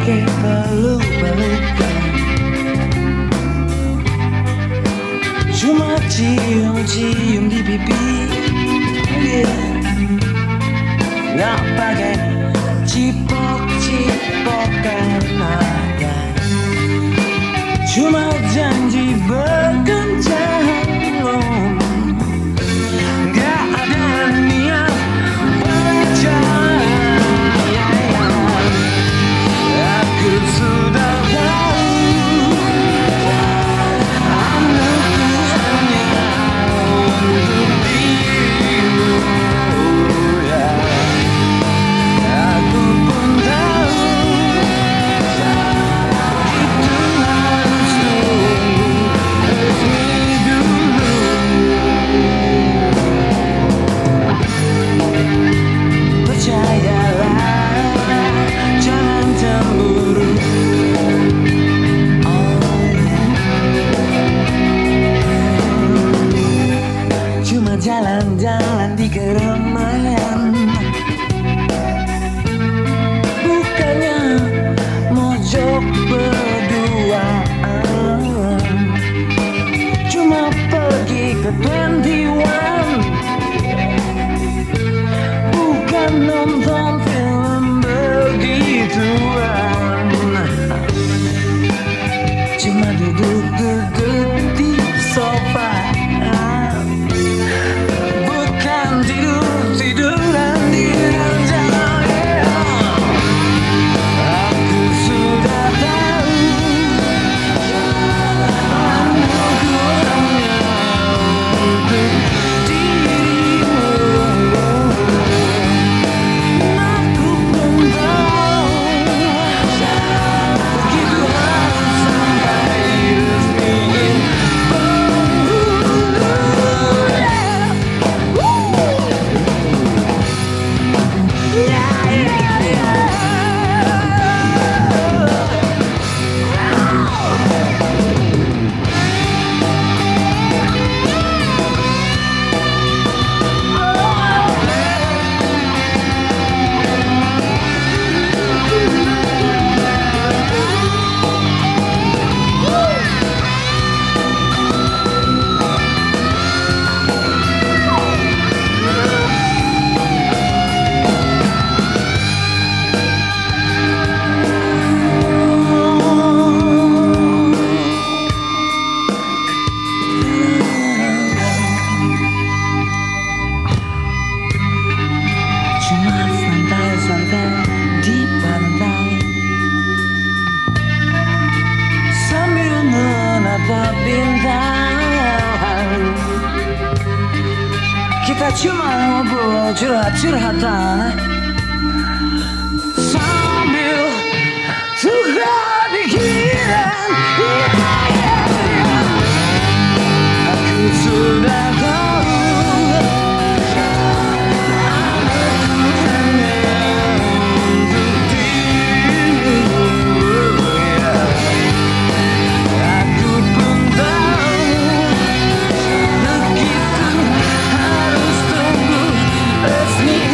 어떻게 발로 말할까 주먹지용 지용 비비비 나빠게 지뻑지뻑 가나다 주먹 que bintang. Kita cuma ngobrol curhat-curhatan. Sambil suka me